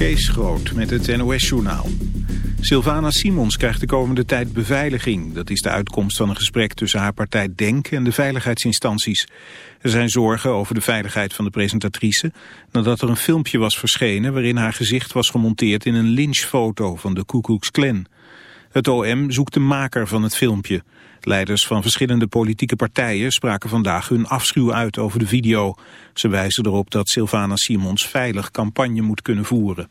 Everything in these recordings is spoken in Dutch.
Kees Groot met het NOS-journaal. Sylvana Simons krijgt de komende tijd beveiliging. Dat is de uitkomst van een gesprek tussen haar partij DENK en de veiligheidsinstanties. Er zijn zorgen over de veiligheid van de presentatrice... nadat er een filmpje was verschenen waarin haar gezicht was gemonteerd... in een lynchfoto van de Ku Klux Klan. Het OM zoekt de maker van het filmpje... Leiders van verschillende politieke partijen spraken vandaag hun afschuw uit over de video. Ze wijzen erop dat Sylvana Simons veilig campagne moet kunnen voeren.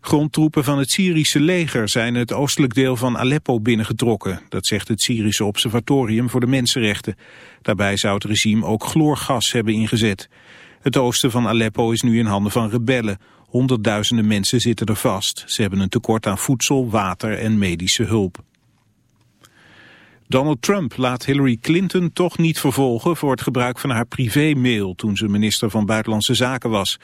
Grondtroepen van het Syrische leger zijn het oostelijk deel van Aleppo binnengetrokken. Dat zegt het Syrische Observatorium voor de Mensenrechten. Daarbij zou het regime ook chloorgas hebben ingezet. Het oosten van Aleppo is nu in handen van rebellen. Honderdduizenden mensen zitten er vast. Ze hebben een tekort aan voedsel, water en medische hulp. Donald Trump laat Hillary Clinton toch niet vervolgen voor het gebruik van haar privémail toen ze minister van Buitenlandse Zaken was.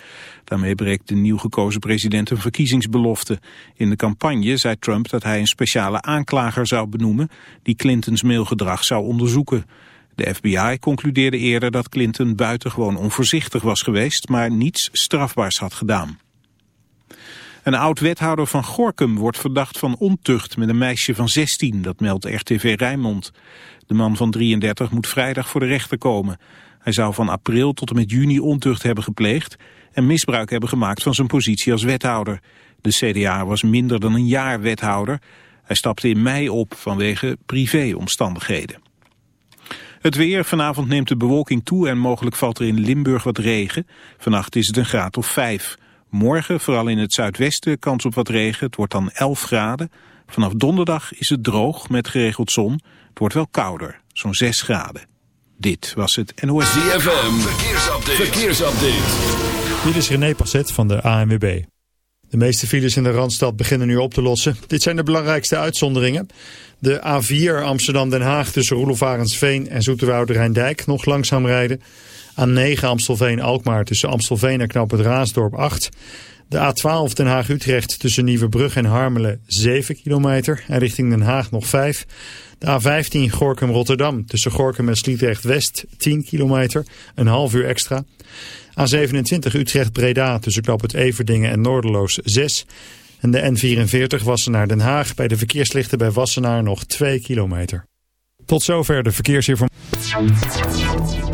Daarmee breekt de nieuw gekozen president een verkiezingsbelofte. In de campagne zei Trump dat hij een speciale aanklager zou benoemen die Clintons mailgedrag zou onderzoeken. De FBI concludeerde eerder dat Clinton buitengewoon onvoorzichtig was geweest, maar niets strafbaars had gedaan. Een oud-wethouder van Gorkum wordt verdacht van ontucht met een meisje van 16, dat meldt RTV Rijnmond. De man van 33 moet vrijdag voor de rechter komen. Hij zou van april tot en met juni ontucht hebben gepleegd en misbruik hebben gemaakt van zijn positie als wethouder. De CDA was minder dan een jaar wethouder. Hij stapte in mei op vanwege privéomstandigheden. Het weer, vanavond neemt de bewolking toe en mogelijk valt er in Limburg wat regen. Vannacht is het een graad of 5. Morgen, vooral in het zuidwesten, kans op wat regen. Het wordt dan 11 graden. Vanaf donderdag is het droog met geregeld zon. Het wordt wel kouder, zo'n 6 graden. Dit was het NOS. ZFM, verkeersupdate. verkeersupdate. Dit is René Passet van de ANWB. De meeste files in de Randstad beginnen nu op te lossen. Dit zijn de belangrijkste uitzonderingen. De A4 Amsterdam-Den Haag tussen Roelof en Zoeterwoude Rijndijk nog langzaam rijden. A9 Amstelveen-Alkmaar tussen Amstelveen en Knap het Raasdorp 8. De A12 Den Haag-Utrecht tussen Nieuwebrug en Harmelen 7 kilometer en richting Den Haag nog 5. De A15 Gorkum-Rotterdam tussen Gorkum en Sliedrecht-West 10 kilometer, een half uur extra. A27 Utrecht-Breda tussen Knap het Everdingen en Noorderloos 6. En de N44 Wassenaar Den Haag bij de verkeerslichten bij Wassenaar nog 2 kilometer. Tot zover de verkeersinformatie.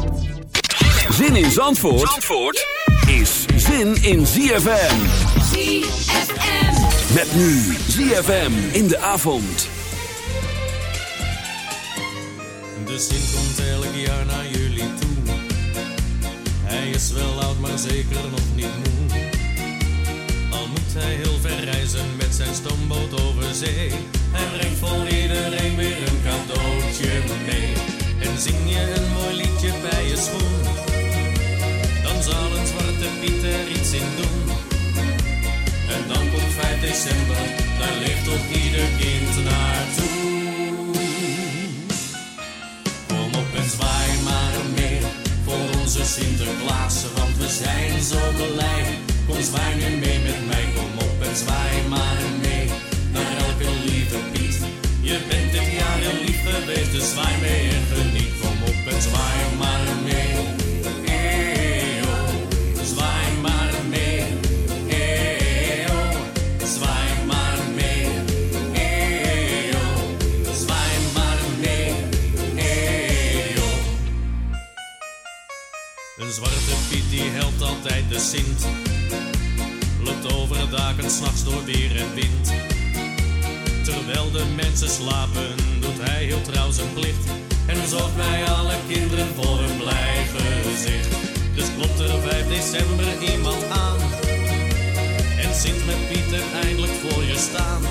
Zin in Zandvoort, Zandvoort is zin in ZFM. ZFM. Met nu ZFM in de avond. De zin komt elk jaar naar jullie toe. Hij is wel oud, maar zeker nog niet moe. Al moet hij heel ver reizen met zijn stoomboot over zee. Hij brengt voor iedereen weer een cadeautje mee. En zing je een mooi liedje bij je schoen een zwarte piet er iets in doen. En dan komt 5 december, daar leeft toch ieder kind naartoe. Kom op en zwaai maar meer voor onze Sinterklaas, want we zijn zo blij. Kom zwaai nu mee met mij, kom op en zwaai maar mee. Naar elke lieve Piet. Je bent dit jaar heel lief geweest, dus zwaai mee en geniet. Kom op en zwaai maar Piet die helpt altijd de Sint. Loopt over daken s'nachts door weer en wind. Terwijl de mensen slapen, doet hij heel trouw zijn plicht. En zorgt bij alle kinderen voor een blij gezicht. Dus klopt er 5 december iemand aan. En zingt met Pieter eindelijk voor je staan.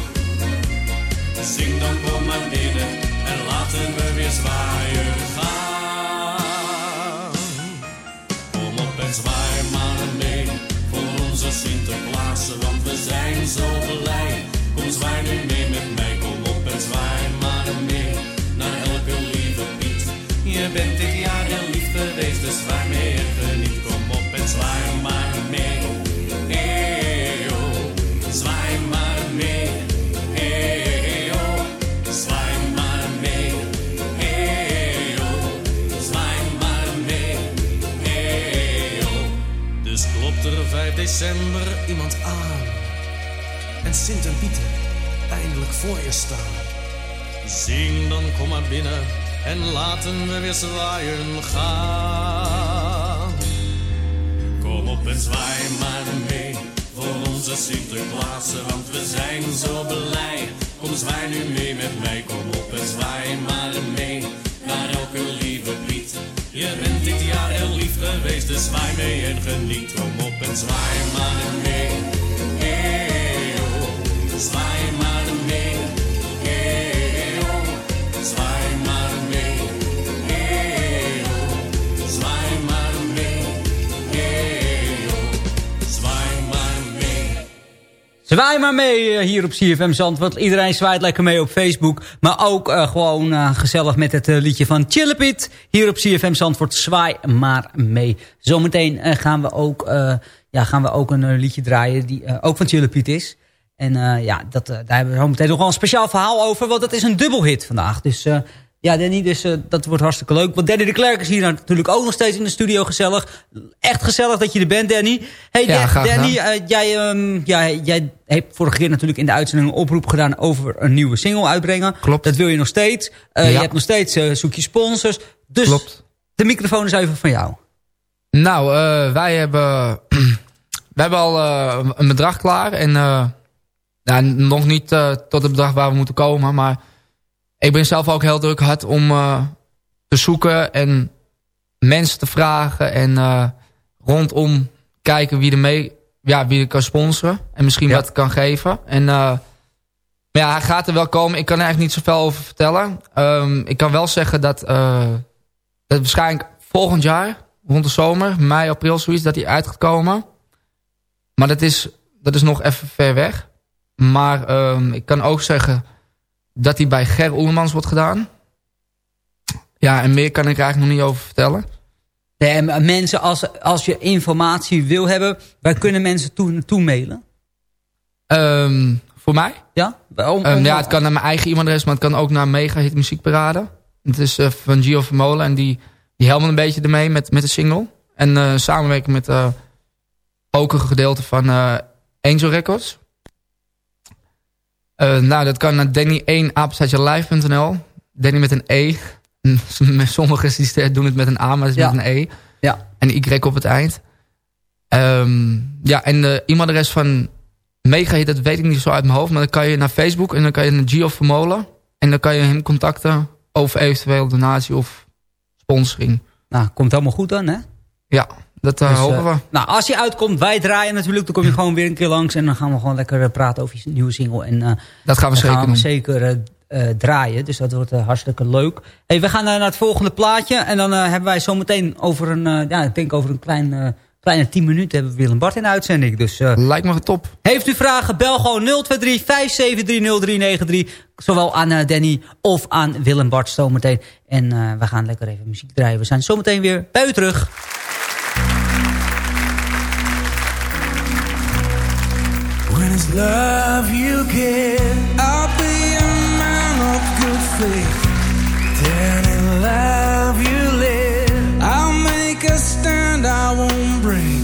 Zing dan kom maar binnen en laten we weer zwaaien en zwaai maar mee naar elke lieve Piet. Je bent dit jaar heel lief geweest, dus zwaai mee en geniet. Kom op en zwaai maar mee. Eeuw, zwaai maar mee. Eeuw, zwaai maar mee. Eeuw, zwaai maar mee. Eeuw. Dus klopt er 5 december iemand aan. En Sint en Pieter eindelijk voor je staan. Zing dan kom maar binnen en laten we weer zwaaien gaan. Kom op en zwaai maar mee voor onze Sinterklaas, want we zijn zo blij. Kom zwaai nu mee met mij, kom op en zwaai maar mee naar elke lieve Piet. Je bent dit jaar heel lief geweest, dus zwaai mee en geniet. Kom op en zwaai maar mee. Eeuw, zwaai maar Zwaai maar mee eh, hier op CFM Zandvoort. Iedereen zwaait lekker mee op Facebook. Maar ook eh, gewoon eh, gezellig met het liedje van Chillepit. Hier op CFM Zandvoort. Zwaai maar mee. Zometeen gaan, we ook, ja, gaan we ook een liedje draaien die ook van Chillepit is. En ja, dat, daar hebben we zometeen nog wel een speciaal verhaal over. Want dat is een dubbelhit vandaag. Dus ja, Danny, dus, eh, dat wordt hartstikke leuk. Want Danny de Klerk is hier natuurlijk ook nog steeds in de studio gezellig. Echt gezellig dat je er bent, Danny. Hey, Ja, Dan- graag Danny, eh, jij, ehm, ja, jij hebt vorige keer natuurlijk in de uitzending een oproep gedaan over een nieuwe single uitbrengen. Klopt. Dat wil je nog steeds. Eh, Ja. Je hebt nog steeds zoek je sponsors. Dus Klopt. de microfoon is even van jou. Nou, wij hebben, wij hebben al een bedrag klaar. En ja, nog niet tot het bedrag waar we moeten komen. Maar ik ben zelf ook heel druk hard om eh, te zoeken en mensen te vragen. En eh, rondom kijken wie er mee, ja, wie er kan sponsoren. En misschien Ja. wat kan geven. En eh, maar ja, hij gaat er wel komen. Ik kan er eigenlijk niet zoveel over vertellen. Ehm, ik kan wel zeggen dat, dat waarschijnlijk volgend jaar rond de zomer, mei, april, zoiets, dat hij uit gaat komen. Maar dat is, dat is nog even ver weg. Maar ehm, ik kan ook zeggen dat hij bij Ger Oelemans wordt gedaan. Ja, en meer kan ik er eigenlijk nog niet over vertellen. Nee, maar mensen, als, als je informatie wil hebben, waar kunnen mensen toe, naartoe mailen? Ehm, voor mij? Ja? Om, Ehm, ja, het kan naar mijn eigen e-mailadres, maar het kan ook naar Mega Hit Muziekparade. Het is eh, van Gio Vermolen en die, die helpt een beetje ermee met, met de single. En eh samenwerken met eh, ook een gedeelte van eh, Angel Records. Eh, nou, dat kan naar Danny1 apenstaatjelive.nl. Danny met een E. Sommigen doen het met een A, maar het is Ja. met een E. Ja. En Y op het eind. Ehm, ja, en de e-mailadres van Megahit, dat weet ik niet zo uit mijn hoofd. Maar dan kan je naar Facebook en dan kan je naar Gio Vermolen. En dan kan je hem contacten over eventueel donatie of sponsoring. Nou, komt helemaal goed dan, hè? Ja, dat eh, Dus, hopen eh, we. Nou, als je uitkomt, wij draaien natuurlijk. Dan kom je gewoon weer een keer langs. En dan gaan we gewoon lekker eh, praten over je nieuwe single. En eh, Dat gaan we zeker gaan we doen. zeker eh, eh, draaien. Dus dat wordt hartstikke leuk. Hey, we gaan naar het volgende plaatje. En dan eh, hebben wij zometeen over een, eh, ja, ik denk over een klein, eh, kleine 10 minuten hebben we Willem Bart in de uitzending. Dus eh, Lijkt me top. heeft u vragen, bel gewoon 023 573 0393. Zowel aan eh, Danny of aan Willem Bart zometeen. En eh, we gaan lekker even muziek draaien. We zijn zometeen weer bij u terug. love you give. I'll be a man of good faith. Then in love you live. I'll make a stand, I won't break.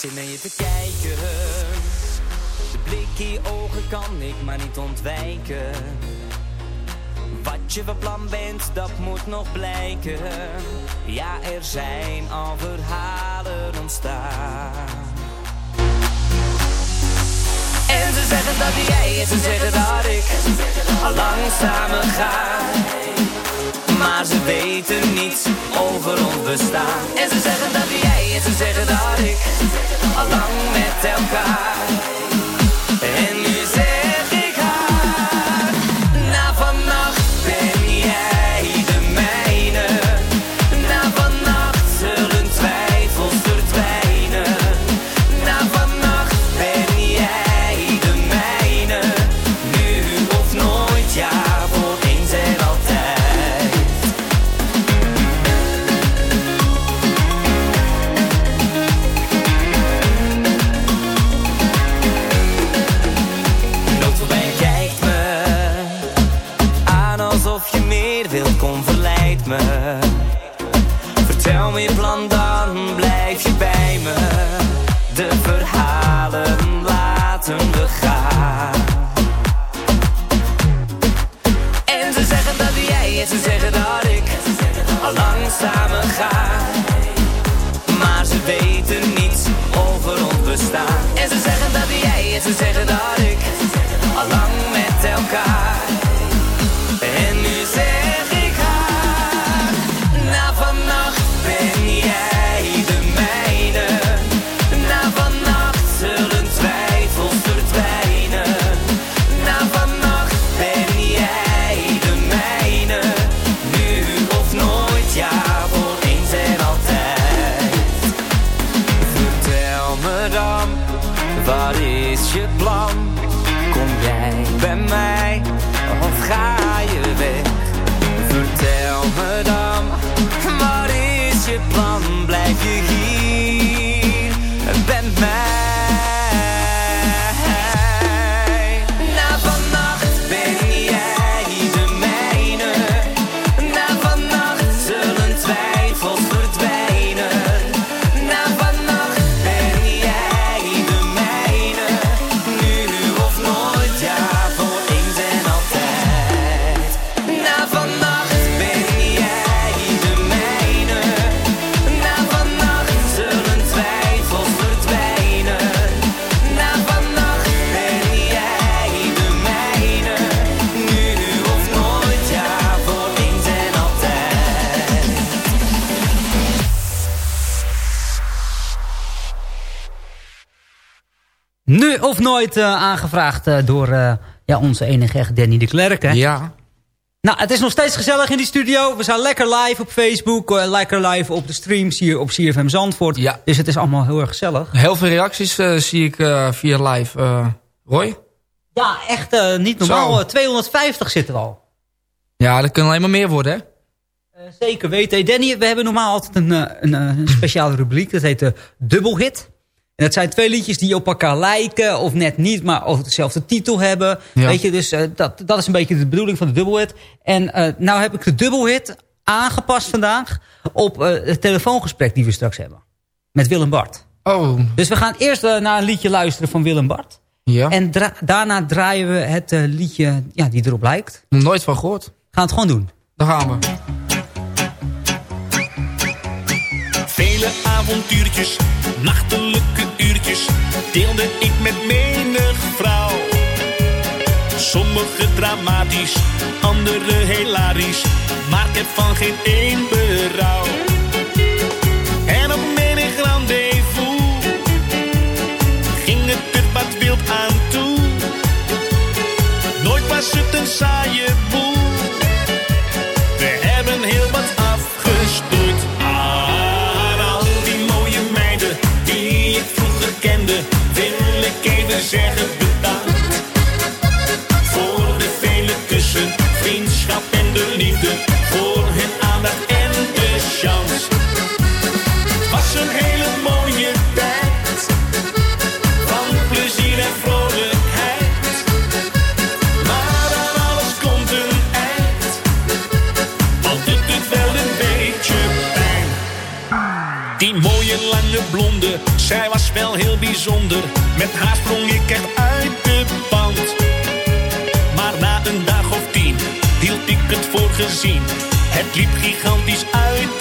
zit naar je te kijken. De blik in je ogen kan ik maar niet ontwijken. Wat je van plan bent, dat moet nog blijken. Ja, er zijn al verhalen ontstaan. En ze zeggen dat jij, en ze zeggen dat ik, al lang samen ga maar ze weten niets over ons bestaan. En ze zeggen dat jij, en ze zeggen dat ik, al lang met elkaar Eh, aangevraagd eh, door eh, ja, onze enige echt Danny de Klerk. Hè? Ja. Nou, het is nog steeds gezellig in die studio. We zijn lekker live op Facebook. lekker live op de streams hier op CFM Zandvoort. Ja. Dus het is allemaal heel erg gezellig. Heel veel reacties zie ik via live. Roy? Ja, echt niet normaal. Zo. Eh, 250 zitten al. Ja, dat kan alleen maar meer worden, hè? Zeker weten. Danny, we hebben normaal altijd een, een, een speciale rubriek. Dat heet de dubbelhit. En dat zijn twee liedjes die op elkaar lijken. Of net niet, maar of dezelfde titel hebben. Ja. Weet je, dus eh, dat, dat is een beetje de bedoeling van de dubbelhit. En eh nou heb ik de dubbelhit aangepast vandaag op eh, het telefoongesprek die we straks hebben. Met Willem Bart. Oh, Dus we gaan eerst naar een liedje luisteren van Willem Bart. ja. En dra- daarna draaien we het liedje ja, die erop lijkt. Nooit van gehoord. Gaan het gewoon doen. Daar gaan we. Vele avontuurtjes, nachtelijke uurtjes deelde ik met menig vrouw. Sommige dramatisch, andere hilarisch, maar ik heb van geen één berouw. En op menig rendezvous ging het er wat wild aan toe. Nooit was het een saaie boel. We hebben heel wat afgestuurd bijzonder. Met haar sprong ik echt uit de band. Maar na een dag of tien hield ik het voor gezien. Het liep gigantisch uit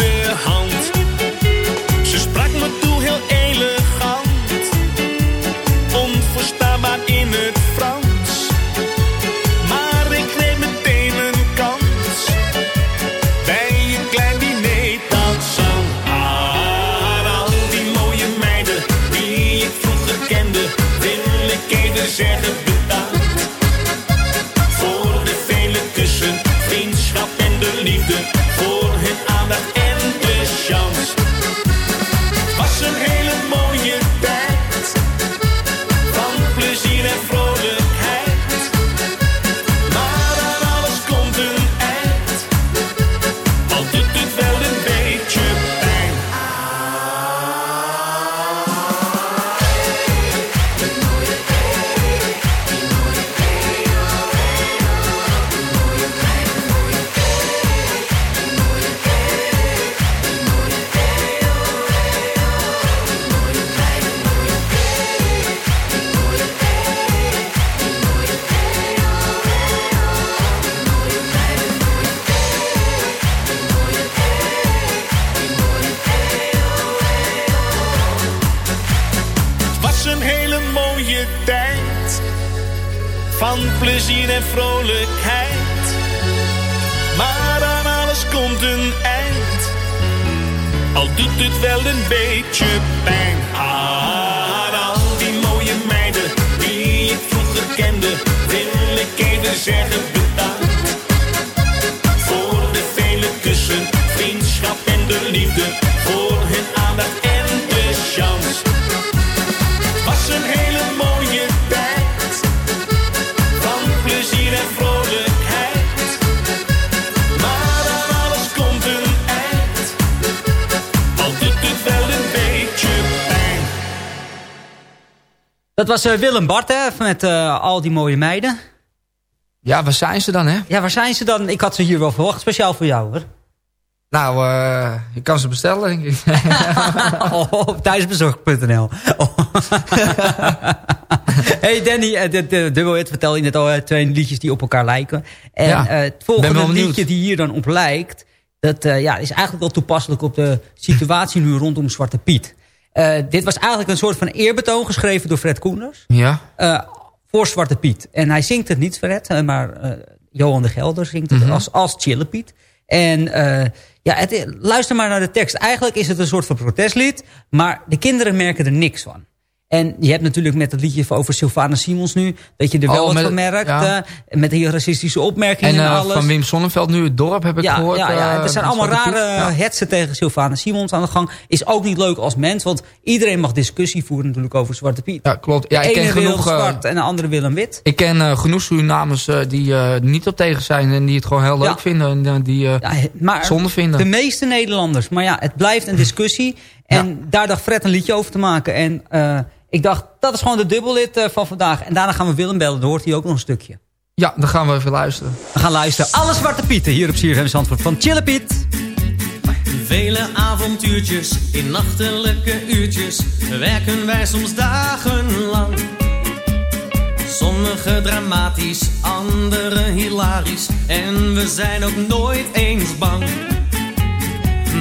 was eh, Willem Bart, hè, met eh, al die mooie meiden. Ja, waar zijn ze dan, hè? Ja, waar zijn ze dan? Ik had ze hier wel verwacht, speciaal voor jou, hoor. Nou, eh, je kan ze bestellen, denk ik. Oh, op thuisbezorgd.nl. Oh. hey Danny, de, de dubbelhit vertel je net al, twee liedjes die op elkaar lijken. En Ja, het volgende liedje die hier dan op lijkt... dat ja, is eigenlijk wel toepasselijk op de situatie nu rondom Zwarte Piet. Eh, dit was eigenlijk een soort van eerbetoon geschreven door Fred Koenders. ja. eh, voor Zwarte Piet. En hij zingt het niet, Fred, eh, maar Johan de Gelder zingt het Mhm. als, als Chille Piet. En ja, het, luister maar naar de tekst. Eigenlijk is het een soort van protestlied, maar de kinderen merken er niks van. En je hebt natuurlijk met het liedje over Sylvana Simons nu... dat je er wel Oh, wat met van merkt. ja. eh, met die racistische opmerkingen En en, eh, alles. van Wim Sonneveld nu het dorp, heb ik ja, gehoord. ja, ja, eh, er zijn allemaal rare hetsen tegen Sylvana Simons aan de gang. Is ook niet leuk als mens, want iedereen mag discussie voeren natuurlijk over Zwarte Piet. Ja, klopt. Ja, de ik ene ken wil genoeg... zwart en de andere wil een wit. ik ken eh, genoeg Surinamers eh, die niet op tegen zijn en die het gewoon heel leuk vinden. En die Ja, maar zonde vinden. de meeste Nederlanders. Maar ja, het blijft een discussie. En daar dacht Fred een liedje over te maken. En eh, ik dacht, dat is gewoon de dubbellid eh, van vandaag. En daarna gaan we Willem bellen. Dan hoort hij ook nog een stukje. Ja, dan gaan we even luisteren. We gaan luisteren. Alle Zwarte Pieten hier op CFM Zandvoort van Chille Piet. Vele avontuurtjes in nachtelijke uurtjes werken wij soms dagenlang. Sommige dramatisch, andere hilarisch en we zijn ook nooit eens bang.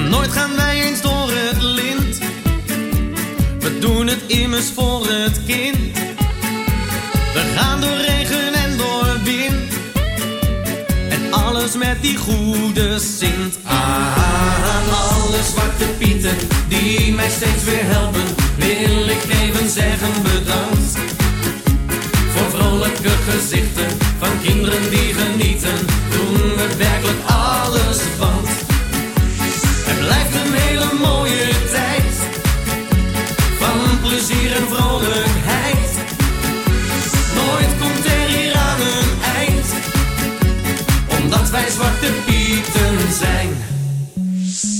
Nooit gaan wij eens door het lint, we doen het immers voor het kind. We gaan door regen en door wind en alles met die goede Sint. Aan alle zwarte pieten die mij steeds weer helpen, wil ik even zeggen bedankt. Voor vrolijke gezichten van kinderen die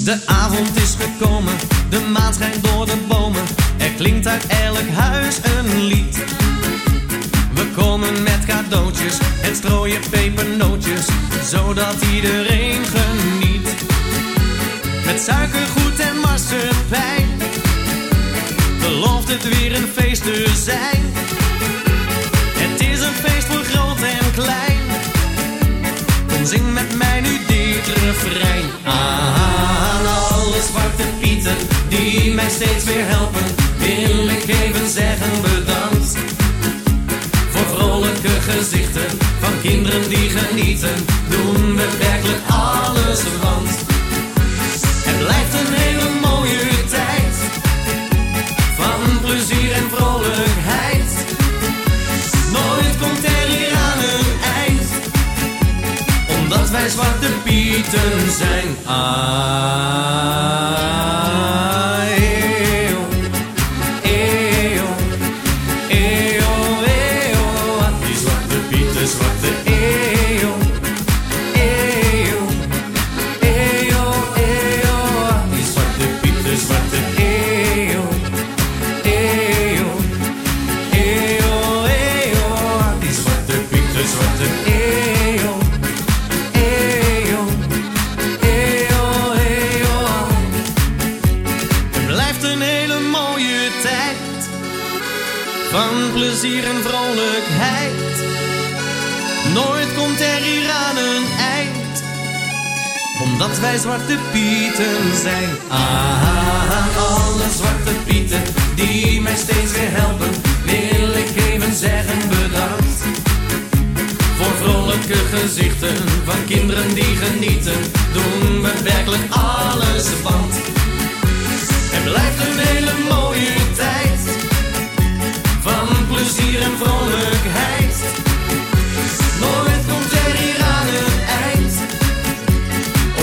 De avond is gekomen, de maan schijnt door de bomen. Er klinkt uit elk huis een lied. We komen met cadeautjes en strooien pepernootjes, zodat iedereen geniet. Met suikergoed en marsepein, belooft het weer een feest te zijn. Het is een feest voor groot en klein. Kom zing met mij nu refrein. Aan alle zwarte pieten die mij steeds weer helpen, wil ik even zeggen bedankt. Voor vrolijke gezichten van kinderen die genieten, doen we werkelijk alles want. Het blijft een omdat wij zwarte pieten zijn. Ah, van plezier en vrolijkheid. Nooit komt er hier aan een eind, omdat wij zwarte pieten zijn. Aan alle zwarte pieten die mij steeds weer helpen, wil ik even zeggen bedankt. Voor vrolijke gezichten van kinderen die genieten, doen we werkelijk alles want. Het blijft een hele plezier en vrolijkheid. Nooit komt er hier aan een eind,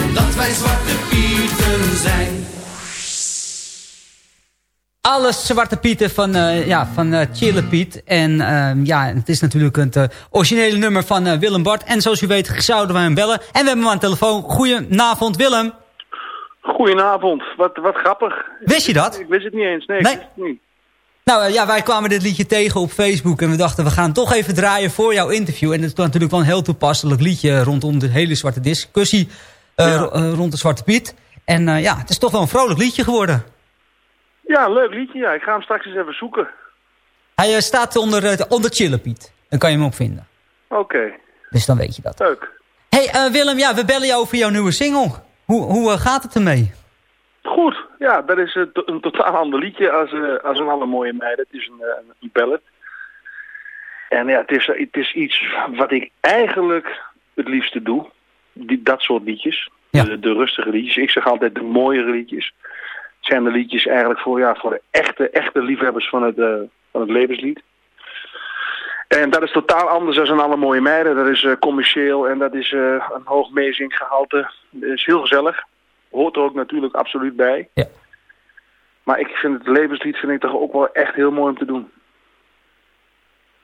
omdat wij zwarte pieten zijn. Alle Zwarte Pieten van, eh ja, van eh Chille Piet. En ehm, ja, het is natuurlijk het eh, originele nummer van Willem Bart. En zoals u weet zouden wij hem bellen. En we hebben hem aan de telefoon. Goedenavond Willem. Goedenavond, wat, wat grappig. Wist je dat? Ik wist het niet eens, nee, Nee. ik wist het niet. Nou eh, ja, wij kwamen dit liedje tegen op Facebook en we dachten we gaan toch even draaien voor jouw interview. En het is natuurlijk wel een heel toepasselijk liedje rondom de hele zwarte discussie eh, eh, rond de Zwarte Piet. En ja, het is toch wel een vrolijk liedje geworden. Ja, leuk liedje. Ja. Ik ga hem straks eens even zoeken. Hij staat onder, onder Chille Piet. Dan kan je hem op vinden. Oké, Dus dan weet je dat. leuk. hey, Willem, ja, we bellen jou over jouw nieuwe single. Hoe, hoe gaat het ermee? Goed, ja, dat is een, een totaal ander liedje als, eh, als een alle mooie meiden. Het is een, eh, een ballad. En ja, het is, het is iets wat ik eigenlijk het liefste doe. Die, dat soort liedjes. De, de rustige liedjes. Ik zeg altijd de mooiere liedjes. Het zijn de liedjes eigenlijk voor, ja, voor de echte, echte liefhebbers van het, eh, van het levenslied. En dat is totaal anders dan een alle mooie meiden. Dat is commercieel en dat is een hoog meezinggehalte. Dat is heel gezellig. Hoort er ook natuurlijk absoluut bij. Ja. Maar ik vind het levenslied vind ik toch ook wel echt heel mooi om te doen.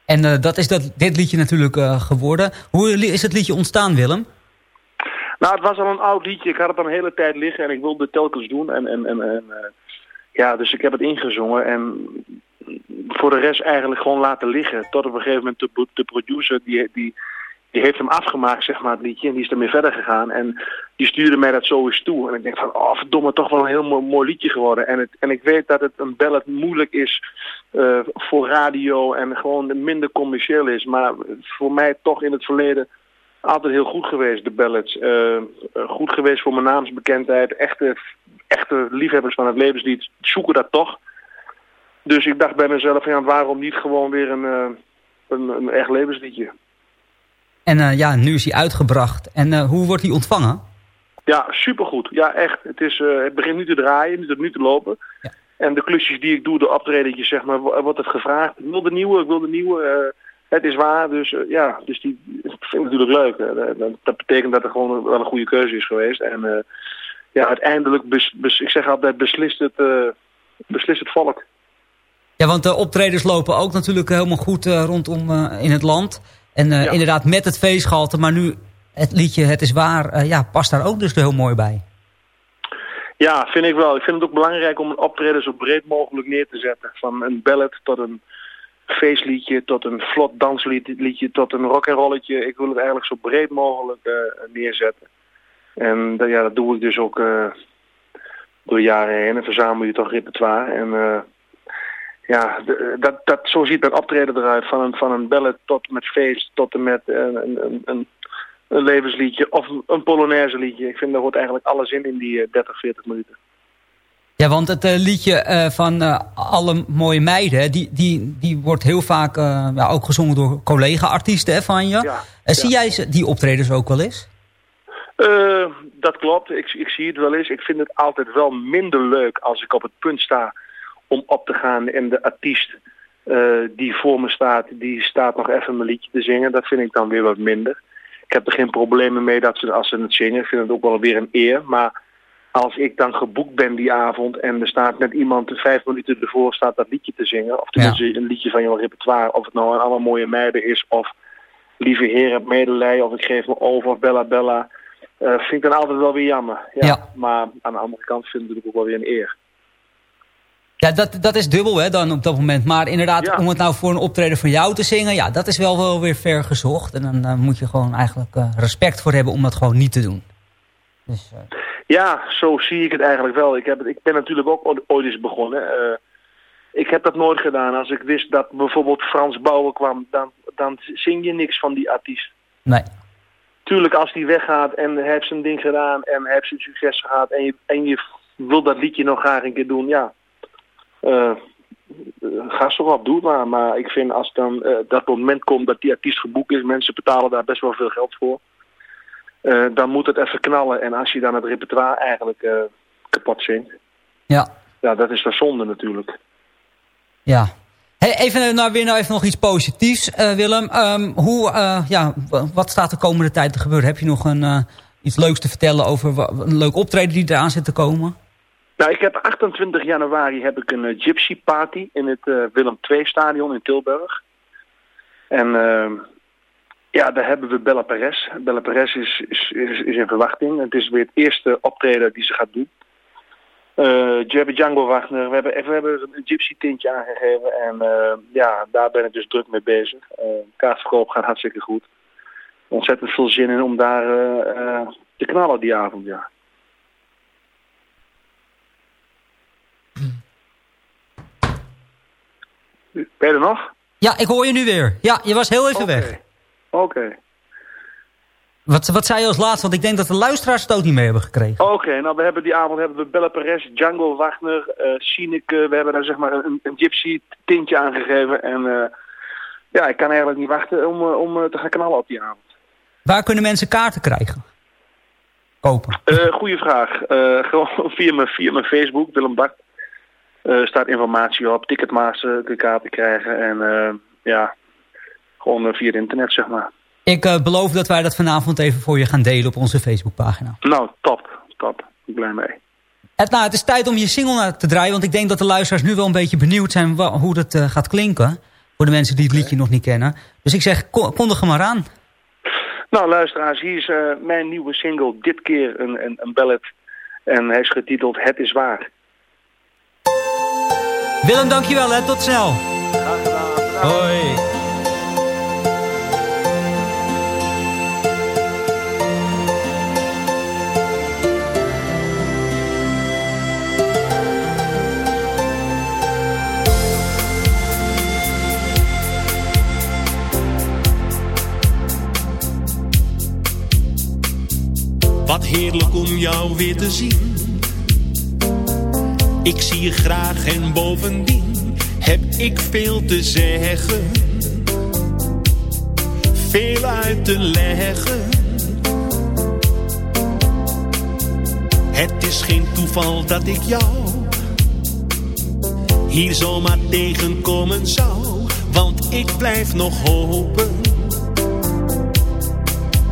En eh, dat is dat, dit liedje natuurlijk eh, geworden. Hoe is het liedje ontstaan, Willem? Nou, het was al een oud liedje. Ik had het al een hele tijd liggen en ik wilde het telkens doen. En, en, en, en eh, ja, dus ik heb het ingezongen. En voor de rest eigenlijk gewoon laten liggen. Tot op een gegeven moment de, de producer, die, die, die heeft hem afgemaakt, zeg maar, het liedje. En die is ermee verder gegaan. En die stuurde mij dat zo eens toe. En ik denk van, oh verdomme, toch wel een heel mooi, liedje geworden. En, het, en ik weet dat het een ballad moeilijk is eh, voor radio en gewoon minder commercieel is. Maar voor mij toch in het verleden altijd heel goed geweest, de ballads. Eh, eh, goed geweest voor mijn naamsbekendheid. Echte, echte liefhebbers van het levenslied zoeken dat toch. Dus ik dacht bij mezelf, ja, waarom niet gewoon weer een, een, een echt levensliedje. En eh, ja, nu is hij uitgebracht. En eh, hoe wordt hij ontvangen? Ja, supergoed. Ja, echt. Het, is, eh, het begint nu te draaien, nu, nu te lopen. En de klusjes die ik doe, de optredentjes, zeg maar, wo- wordt het gevraagd. Ik wil de nieuwe, ik wil de nieuwe. het is waar, dus ja, dus die vind ik natuurlijk leuk. Dat- betekent dat er gewoon wel een goede keuze is geweest. En ja, uiteindelijk, bes, bes- ik zeg altijd, beslist het, beslist het volk. Ja, want de optredens lopen ook natuurlijk helemaal goed rondom in het land. En eh, inderdaad met het feestgehalte. Maar nu het liedje Het is waar, eh, ja, past daar ook dus heel mooi bij. Ja, vind ik wel. Ik vind het ook belangrijk om een optreden zo breed mogelijk neer te zetten. Van een ballad tot een feestliedje, tot een vlot dansliedje, tot een rock rolletje. Ik wil het eigenlijk zo breed mogelijk eh, neerzetten. En ja, dat doe ik dus ook door jaren heen. En verzamel je toch repertoire. En ja, de- dat, dat, zo ziet mijn optreden eruit. Van een, van een ballad tot met feest, tot en met een, een, een, een levensliedje of een Polonaise liedje. Ik vind daar hoort eigenlijk alles in in die eh, 30, 40 minuten. Ja, want het eh, liedje eh, van eh, Alle Mooie Meiden... Die, die, die wordt heel vaak eh, ja, ook gezongen door collega-artiesten van je. En zie jij die optredens ook wel eens? Eh, dat klopt. Ik, ik zie het wel eens. Ik vind het altijd wel minder leuk als ik op het punt sta om op te gaan en de artiest eh, die voor me staat, die staat nog even mijn liedje te zingen. Dat vind ik dan weer wat minder. Ik heb er geen problemen mee dat ze als ze het zingen. Ik vind het ook wel weer een eer. Maar als ik dan geboekt ben die avond en er staat net iemand vijf minuten ervoor staat dat liedje te zingen. Of tenminste een liedje van jouw repertoire. Of het nou een alle mooie meiden is of lieve heer heb medelijden of ik geef me over of bella bella. eh, vind ik dan altijd wel weer jammer. Ja, Maar aan de andere kant vind ik het ook wel weer een eer. Ja, dat, dat is dubbel hè, dan op dat moment. Maar inderdaad, om het nou voor een optreden van jou te zingen... ja, dat is wel, wel weer ver gezocht. En dan eh, moet je gewoon eigenlijk eh, respect voor hebben om dat gewoon niet te doen. Dus, eh, Ja, zo zie ik het eigenlijk wel. Ik, heb ik ben natuurlijk ook ooit- eens begonnen. Ik heb dat nooit gedaan. Als ik wist dat bijvoorbeeld Frans Bauer kwam, dan, dan zing je niks van die artiest. Nee. Tuurlijk, als die weggaat en heeft zijn ding gedaan en heeft zijn succes gehad en je, en je wil dat liedje nog graag een keer doen, ja. Eh, ga zo op, doe het maar. Maar ik vind als dan eh, dat moment komt dat die artiest geboekt is, mensen betalen daar best wel veel geld voor. eh, dan moet het even knallen. En als je dan het repertoire eigenlijk kapot zingt, ja. ja, dat is dan zonde natuurlijk. Ja. Hey, even nou, weer nou even nog iets positiefs, Willem. Ehm, hoe, ja, wat staat de komende tijd te gebeuren? Heb je nog een, iets leuks te vertellen over een leuk optreden die eraan zit te komen? Nou, ik heb 28 januari heb ik een eh, gypsy party in het eh, Willem II stadion in Tilburg. En ehm, ja, daar hebben we Bella Perez. Bella Perez is, is, is, in verwachting. Het is weer het eerste optreden die ze gaat doen. Eh Jabby Django Wagner. We hebben, we hebben een gypsy tintje aangegeven. En eh, ja, daar ben ik dus druk mee bezig. Eh kaartverkoop gaat hartstikke goed. Ontzettend veel zin in om daar eh, eh, te knallen die avond, ja. Ben je er nog? Ja, ik hoor je nu weer. Ja, je was heel even weg. Oké. Wat, wat zei je als laatste? Want ik denk dat de luisteraars het ook niet mee hebben gekregen. Oké, nou we hebben die avond hebben we Bella Perez, Django Wagner, eh Sineke. We hebben daar zeg maar een, een gypsy tintje aangegeven. En eh, ja, ik kan eigenlijk niet wachten om, eh, om te gaan knallen op die avond. Waar kunnen mensen kaarten krijgen? Kopen. Goeie vraag. Gewoon via mijn, via mijn Facebook, Willem Bart. Eh, staat informatie op. Ticketmaster kun je kaarten krijgen. En eh, ja, gewoon eh, via het internet zeg maar. Ik beloof dat wij dat vanavond even voor je gaan delen op onze Facebookpagina. Nou, top, top. Ik ben blij mee. Het, nou, het is tijd om je single naar te draaien. Want ik denk dat de luisteraars nu wel een beetje benieuwd zijn hoe dat gaat klinken. Voor de mensen die het liedje nog niet kennen. Dus ik zeg, ko- kondig hem maar aan. Nou, luisteraars, hier is eh, mijn nieuwe single. Dit keer een, een, een ballad. En hij is getiteld Het is waar. Willem, dankjewel hè. Tot snel. Hoi. Wat heerlijk om jou weer te zien. Ik zie je graag en bovendien heb ik veel te zeggen. Veel uit te leggen. Het is geen toeval dat ik jou hier zomaar tegenkomen zou. Want ik blijf nog hopen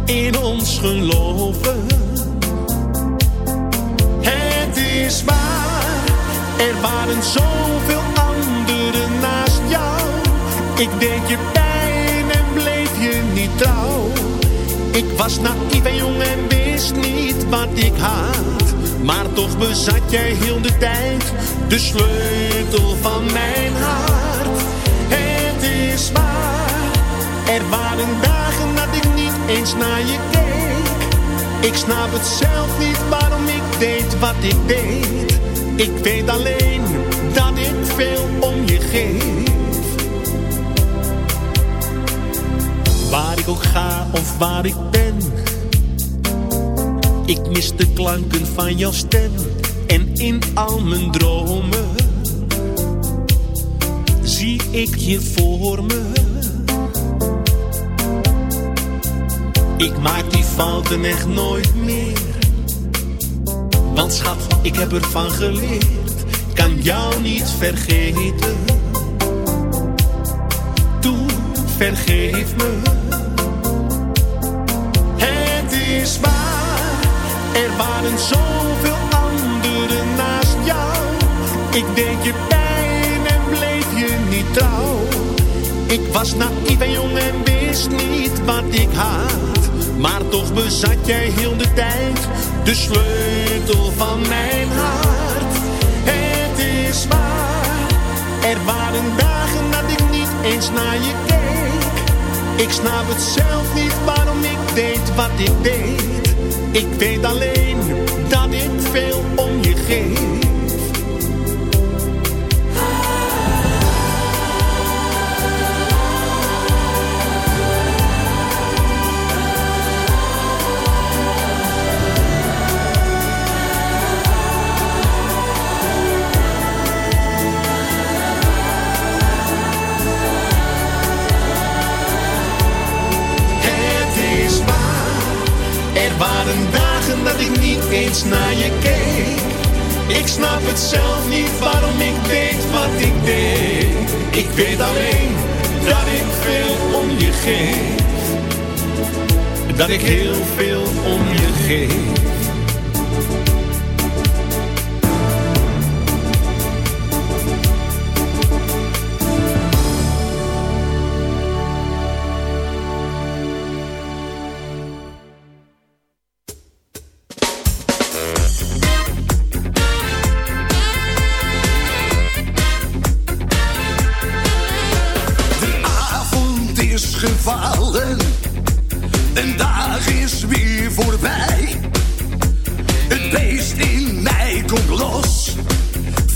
in ons geloven. Het is waar, er waren zoveel anderen naast jou. Ik deed je pijn en bleef je niet trouw. Ik was naïef en jong en wist niet wat ik had. Maar toch bezat jij heel de tijd de sleutel van mijn hart. Het is waar, er waren dagen dat ik niet eens naar je keek. Ik snap het zelf niet waarom ik deed wat ik deed. Ik weet alleen dat ik veel om je geef. Waar ik ook ga of waar ik ben. Ik mis de klanken van jouw stem. En in al mijn dromen zie ik je voor me. Ik maak die fouten echt nooit meer. Want schat, ik heb ervan geleerd. Kan jou niet vergeten. Toe, vergeef me. Het is waar, er waren zoveel anderen naast jou. Ik deed je pijn en bleef je niet trouw. Ik was naïef en jong en wist niet wat ik had. Maar toch bezat jij heel de tijd de sleutel van mijn hart. Het is waar, er waren dagen dat ik niet eens naar je keek. Ik snap het zelf niet waarom ik deed wat ik deed. Ik weet alleen dat ik veel om je geef. Ik niet eens naar je keek. Ik snap het zelf niet waarom ik deed wat ik deed. Ik weet alleen dat ik veel om je geef. Dat ik heel veel om je geef.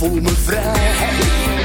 voel me vrij.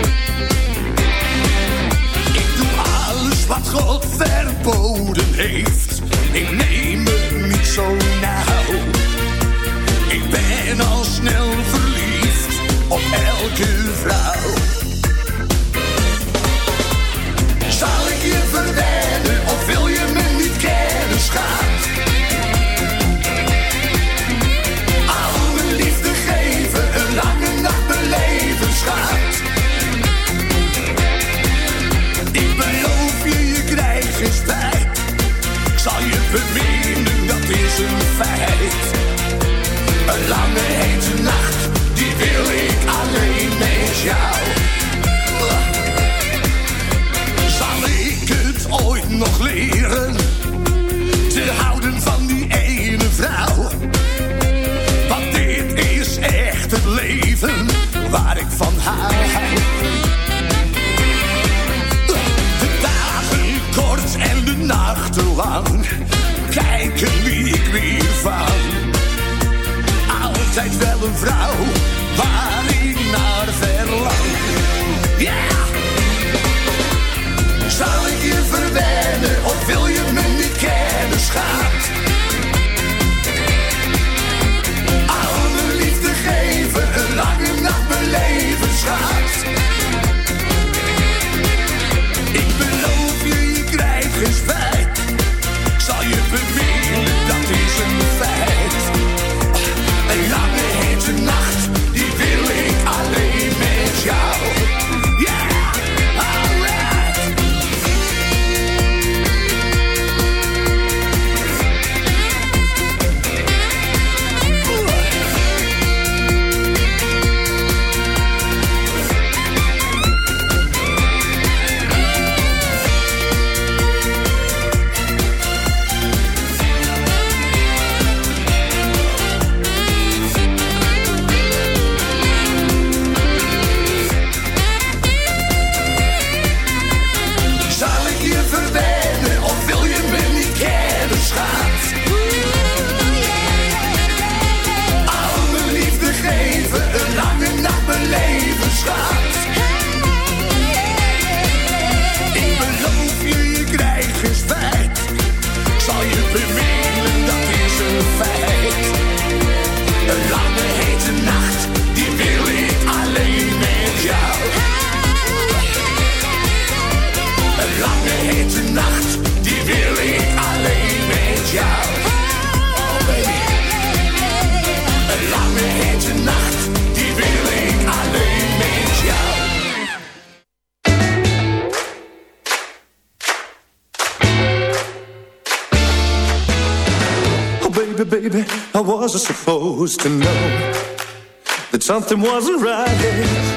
something wasn't right.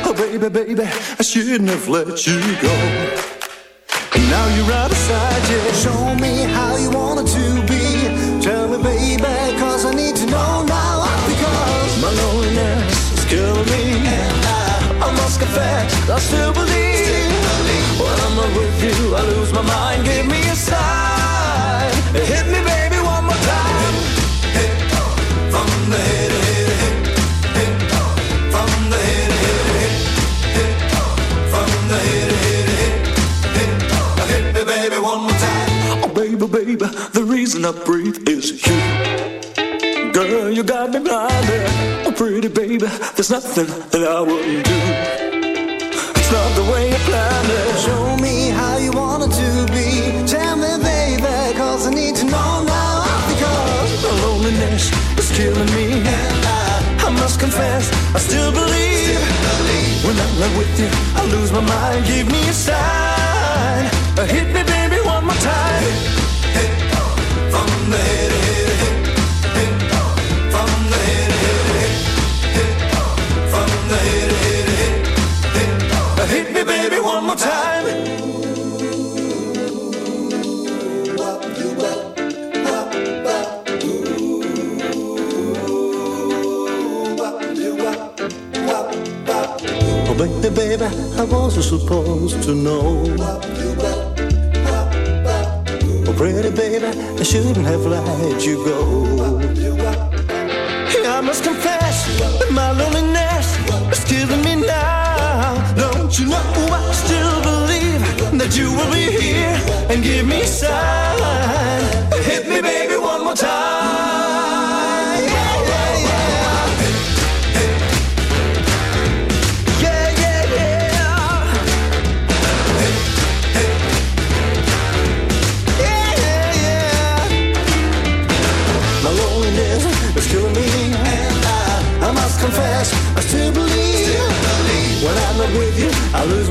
Oh, baby, baby, I shouldn't have let you go. And now you're out of sight, yeah. Show me how you want it to be. Tell me, baby, cause I need to know now. Because my loneliness is killing me. And I, I must confess, I still believe. When I'm not with you, I lose my mind. Give me reason I breathe is you. Girl, you got me blinded. Oh, pretty baby, there's nothing that I wouldn't do. It's not the way you planned it. Show me how you want it to be. Tell me, baby, cause I need to know now. Because the loneliness is killing me. And I, I must confess, I still believe. Still believe. When I'm not with you, I lose my mind. Give me a sign. Hit me, baby. Oh, baby, baby, I wasn't supposed to know? Oh, pretty baby, I shouldn't have let you go. I must confess that my loneliness is killing me now. Don't you know I still believe that you will be here and give me a sign? Hit me, baby, one more time.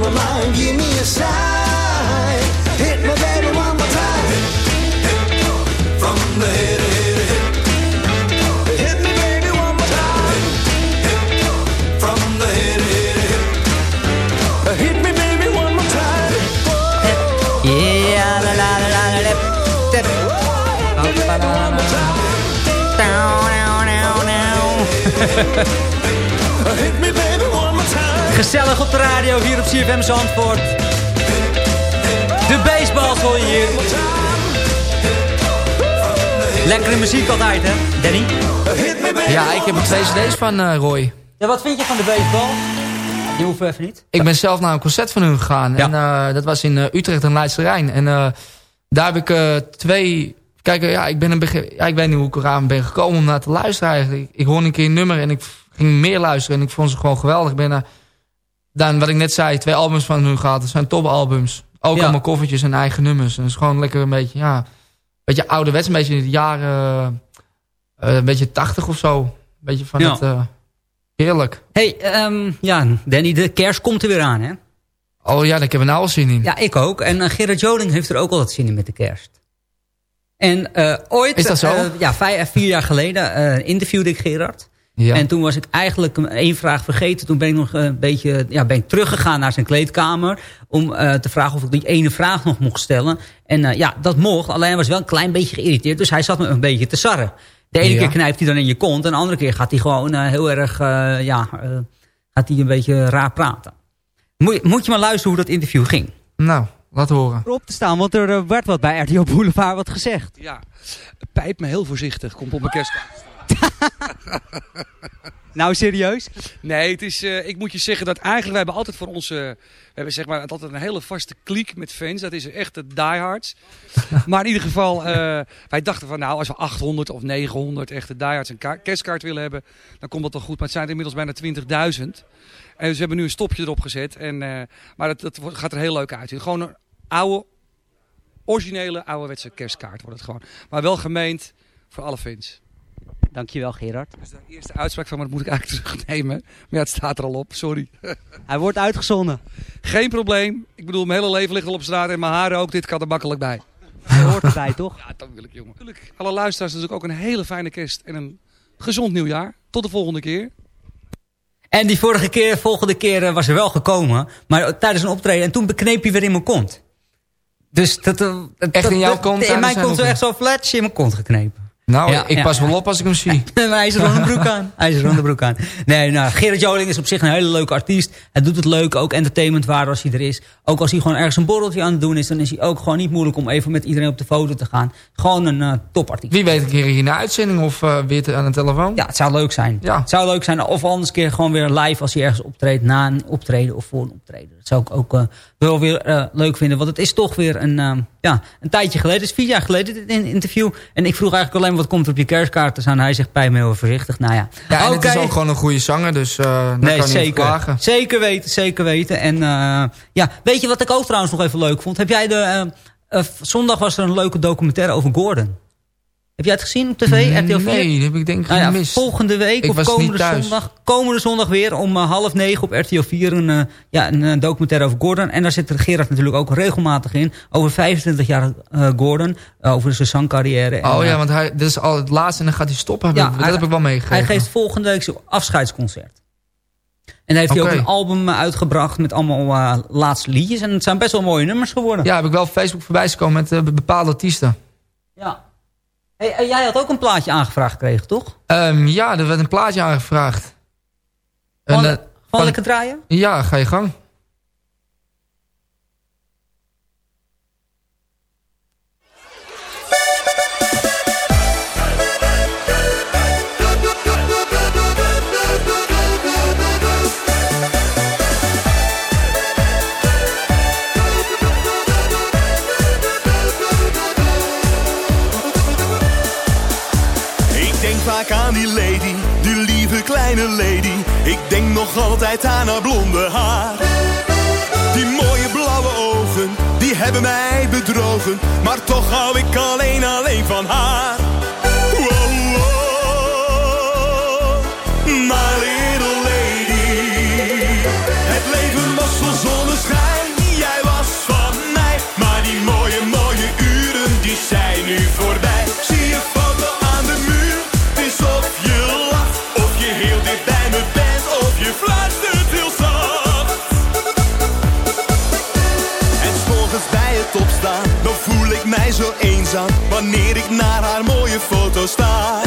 my mind. Give me a sign. Hit my baby one more time. Hit, hit, hit. From the head, head, head. Yeah, la la la la. Hit me Gezellig op de radio hier op CFM Zandvoort. De baseball hoor je hier. Lekkere muziek altijd, hè, Danny? Ja, ik heb er twee cd's van eh, Roy. Ja, wat vind je van de baseball? Die hoeven even niet. Ik ben zelf naar een concert van hun gegaan. En eh, dat was in eh, Utrecht en Leidse Rijn. En daar heb ik twee... Kijk, ja, ik, ben een begin... ja, ik weet niet hoe ik eraan ben gekomen om naar te luisteren eigenlijk. Ik hoorde een keer een nummer en ik ging meer luisteren. En ik vond ze gewoon geweldig. Ik ben naar, dan, wat ik net zei, twee albums van hun gehad. Dat zijn topalbums. Ook Ja. allemaal koffertjes en eigen nummers. En het is gewoon lekker een beetje, ja... Een beetje ouderwets, een beetje in de jaren... eh, een beetje tachtig of zo. Een beetje van Ja. het... eh, heerlijk. hey, ehm, ja, Danny, de kerst komt er weer aan, hè? Oh ja, daar heb ik nou al zin in. Ja, ik ook. En eh, Gerard Joling heeft er ook altijd zin in met de kerst. En ooit, Is dat zo? ja, vijf, vier jaar geleden, interviewde ik Gerard. Ja. En toen was ik eigenlijk een- één vraag vergeten. Toen ben ik nog een beetje ja, ben ik teruggegaan naar zijn kleedkamer. Om eh, te vragen of ik die ene vraag nog mocht stellen. En eh, ja, dat mocht. Alleen hij was wel een klein beetje geïrriteerd. Dus hij zat me een beetje te sarren. De ene Ja. keer knijpt hij dan in je kont. En de andere keer gaat hij gewoon eh, heel erg... eh, ja, eh, gaat hij een beetje raar praten. Moet, je- moet je maar luisteren hoe dat interview ging. Nou, laat horen. Erop te staan, want er eh, werd wat bij RTO Boulevard wat gezegd. Ja, pijp me heel voorzichtig. Komt op mijn kerstkaart. Nou, serieus? Nee, het is, eh, ik moet je zeggen dat eigenlijk, wij hebben altijd voor onze, we hebben zeg maar altijd een hele vaste kliek met fans. Dat is echt de diehards. maar in ieder geval, eh, wij dachten van nou, als we 800 of 900 echte diehards een ka- kerstkaart willen hebben, dan komt dat wel goed. Maar het zijn er inmiddels bijna 20.000. En dus we hebben nu een stopje erop gezet. En, eh, maar dat, dat gaat er heel leuk uit. Gewoon een oude, originele, ouderwetse kerstkaart wordt het gewoon. Maar wel gemeend voor alle fans. Dankjewel, Gerard. Dat is de eerste uitspraak van, maar dat moet ik eigenlijk terugnemen. Maar ja, het staat er al op, sorry. Hij wordt uitgezonden. Geen probleem. Ik bedoel, mijn hele leven ligt al op straat en mijn haren ook. Dit kan er makkelijk bij. Hij hoort erbij, toch? Ja, dat wil ik, jongen. Natuurlijk, alle luisteraars natuurlijk ook een hele fijne kerst en een gezond nieuwjaar. Tot de volgende keer. En die vorige keer, volgende keer eh, was er wel gekomen. Maar tijdens een optreden. En toen bekneep hij weer in mijn kont. Dus dat... eh, dat- Echt in jouw dat- kont In mijn kont zo echt zo flatje in mijn kont geknepen. Nou, Ja, ik ja, pas wel op als ik hem zie. maar hij is er onderbroek aan. Hij is er onderbroek aan. Nee, nou, Gerard Joling is op zich een hele leuke artiest. Hij doet het leuk, ook entertainmentwaarde als hij er is. Ook als hij gewoon ergens een borreltje aan het doen is... dan is hij ook gewoon niet moeilijk om even met iedereen op de foto te gaan. Gewoon een eh, topartiest. Wie weet een keer hier in de uitzending of eh, weer aan de telefoon. Ja, het zou leuk zijn. Ja. Het zou leuk zijn. Of anders een keer gewoon weer live als hij ergens optreedt. Na een optreden of voor een optreden. Dat zou ik ook eh, wel weer eh, leuk vinden. Want het is toch weer een, eh, ja, een tijdje geleden. Het is vier jaar geleden dit in- interview. En ik vroeg eigenlijk alleen wat komt er op je kerstkaart te staan. Hij zegt bij me heel voorzichtig. Nou ja, Ja, en het is ook gewoon een goede zanger, dus daar Nee, kan niet zeker. klagen. Zeker weten, zeker weten. En eh, ja, weet je wat ik ook trouwens nog even leuk vond? Heb jij de... zondag was er een leuke documentaire over Gordon. Heb jij het gezien op tv? RTL 4? Nee, dat heb ik denk ik Nou ja, gemist. volgende week Ik of komende zondag, komende zondag weer om eh, half negen op RTL 4 een, eh, ja, een eh, documentaire over Gordon. En daar zit Gerard natuurlijk ook regelmatig in. Over 25 jaar Gordon, over zijn zangcarrière. En, Oh ja, want hij, dit is al het laatste en dan gaat hij stoppen. Ja, dat hij- heb ik wel meegegeven. hij geeft volgende week zijn afscheidsconcert. En heeft hij ook een album uitgebracht met allemaal laatste liedjes. En het zijn best wel mooie nummers geworden. Ja, heb ik wel op Facebook voorbij zien komen met bepaalde artiesten. Ja. Hey, en jij had ook een plaatje aangevraagd gekregen, toch? Ehm, ja, er werd een plaatje aangevraagd. Gewoon, En, gewoon van- lekker draaien? Ja, ga je gang. lady. Ik denk nog altijd aan haar blonde haar. Die mooie blauwe ogen, die hebben mij bedrogen. Maar toch hou ik alleen, alleen van haar. wanneer ik naar haar mooie foto sta.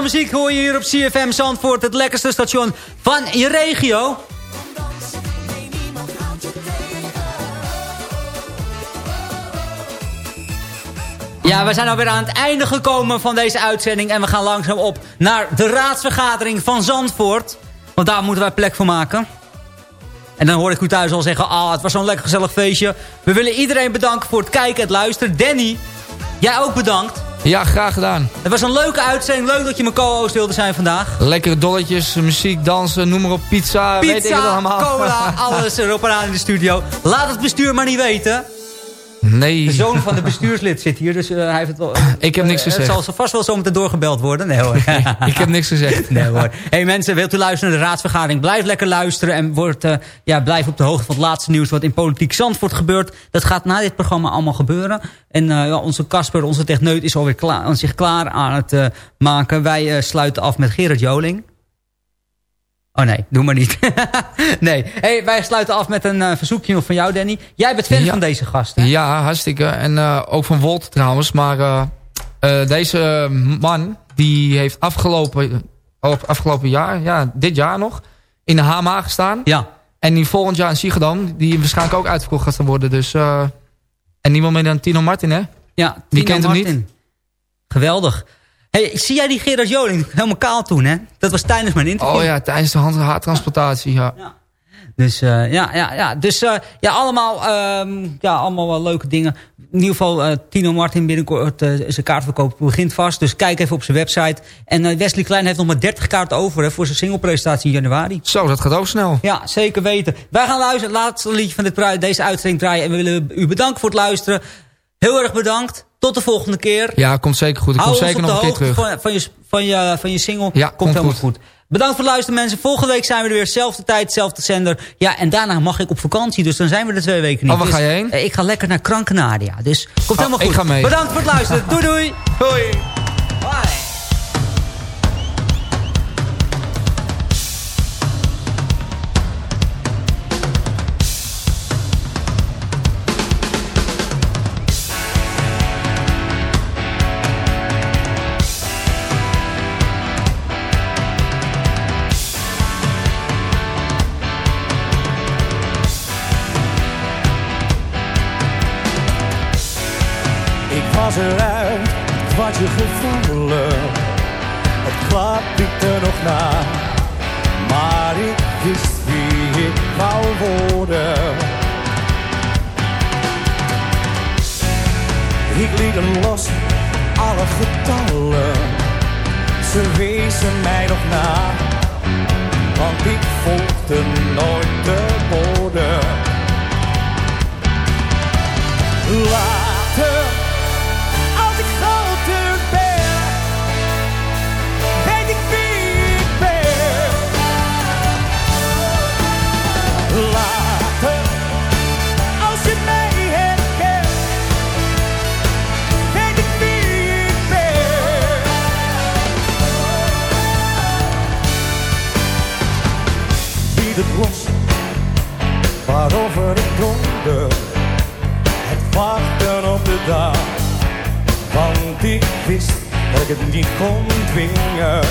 Muziek hoor je hier op CFM Zandvoort. Het lekkerste station van je regio. Ja, we zijn alweer aan het einde gekomen van deze uitzending. En we gaan langzaam op naar de raadsvergadering van Zandvoort. Want daar moeten wij plek voor maken. En dan hoor ik u thuis al zeggen... Ah, het was zo'n lekker gezellig feestje. We willen iedereen bedanken voor het kijken en het luisteren. Danny, jij ook bedankt. Ja, graag gedaan. Het was een leuke uitzending. Leuk dat je mijn co-host wilde zijn vandaag. Lekkere dolletjes, muziek, dansen, noem maar op, pizza, weet ik het Pizza, allemaal. cola, alles erop en aan in de studio. Laat het bestuur maar niet weten. Nee. De zoon van de bestuurslid zit hier, dus eh, hij heeft het wel... Ik heb niks gezegd. Het zal vast wel zometeen doorgebeld worden. Nee hoor. Ik heb niks gezegd. Nee hoor. Hey mensen, wilt u luisteren naar de raadsvergadering? Blijf lekker luisteren en wordt, eh, ja, blijf op de hoogte van het laatste nieuws wat in politiek Zandvoort gebeurt. Dat gaat na dit programma allemaal gebeuren. En ja, onze Casper, onze techneut, is alweer klaar, aan zich klaar aan het eh, maken. Wij sluiten af met Gerard Joling. Oh nee, doe maar niet. nee, hey, wij sluiten af met een eh, verzoekje nog van jou, Danny. Jij bent fan Ja. van deze gast, hè? Ja, hartstikke. En eh, ook van Wolt trouwens. Maar eh, deze man, die heeft afgelopen, oh, afgelopen jaar, ja, dit jaar nog, in de HMA gestaan. Ja. En die volgend jaar in Siegedam, die waarschijnlijk ook uitverkocht gaat worden. Dus, en niemand meer dan Tino Martin, hè? Ja, Die Tino kent hem niet. Geweldig. Hey, zie jij die Gerard Joling helemaal kaal toen, hè? Dat was tijdens mijn interview. Oh ja, tijdens de haartransplantatie, ja. Dus eh, ja, ja, ja. Dus eh, ja, allemaal, ehm, ja, allemaal wel leuke dingen. In ieder geval, eh, Tino Martin binnenkort zijn kaartverkoop begint vast. Dus kijk even op zijn website. En Wesley Klein heeft nog maar 30 kaarten over hè, voor zijn singlepresentatie in januari. Zo, dat gaat ook snel. Ja, zeker weten. Wij gaan luisteren, het laatste liedje van dit, deze uitzending draaien. En we willen u bedanken voor het luisteren. Heel erg bedankt. Tot de volgende keer. Ja, komt zeker goed. Ik kom Hou ons zeker nog een keer terug. Van, van, je, van, je, van je single. Ja, komt, komt helemaal goed. goed. Bedankt voor het luisteren mensen. Volgende week zijn we er weer. Zelfde tijd, zelfde zender. Ja, en daarna mag ik op vakantie. Dus dan zijn we er twee weken niet. Oh, waar Dus, ga je heen? eh, Ik ga lekker naar Gran Canaria. Dus komt Oh, helemaal ik goed. ga mee. Bedankt voor het luisteren. doei doei. Hoi. Kon dwingen.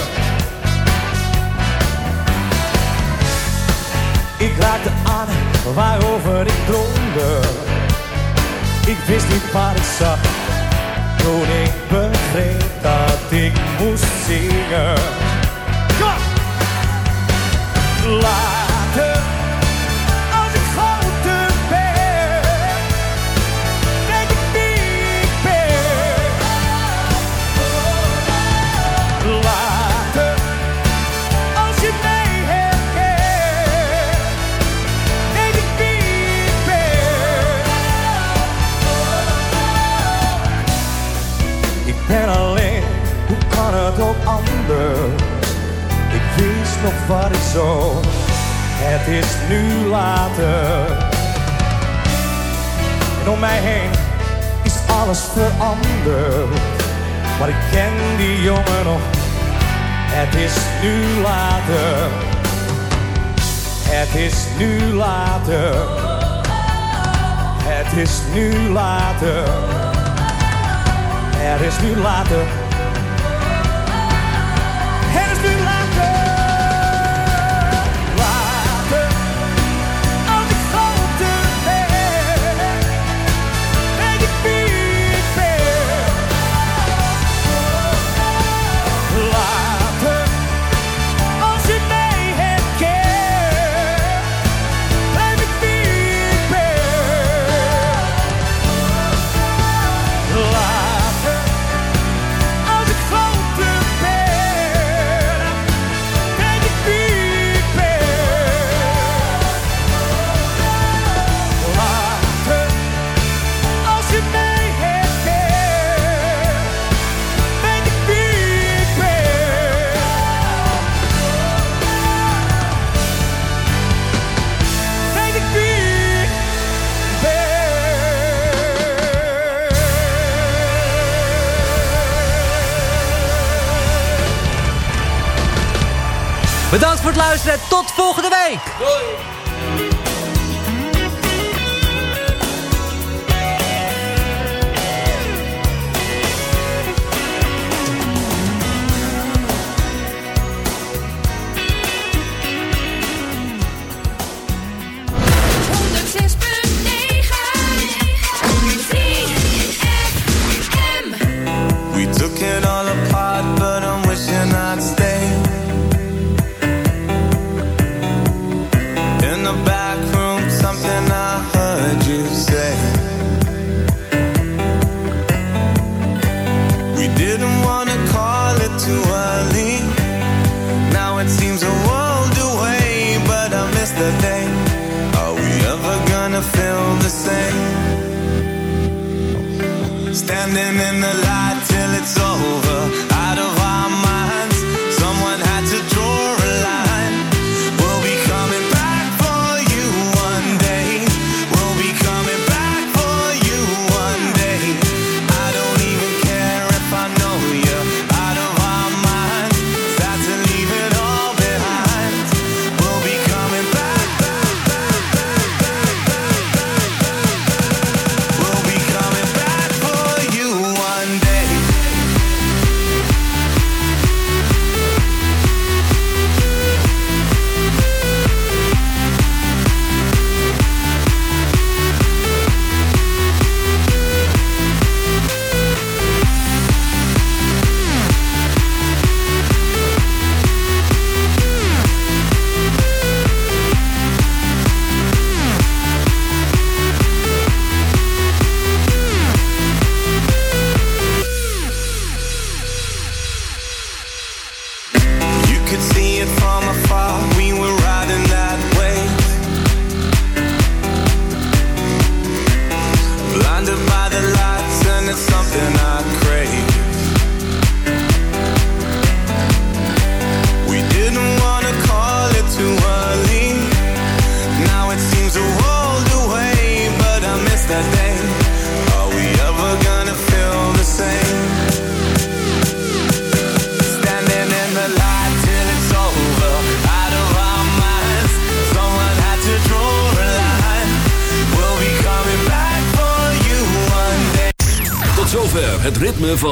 Ik raakte aan waarover ik droomde. Ik wist niet waar ik zag. Toen ik begreep dat ik moest zingen. Is alles veranderd. Maar ik ken die jongen nog, het is nu later. Het is nu later. Het is nu later. Het is nu later.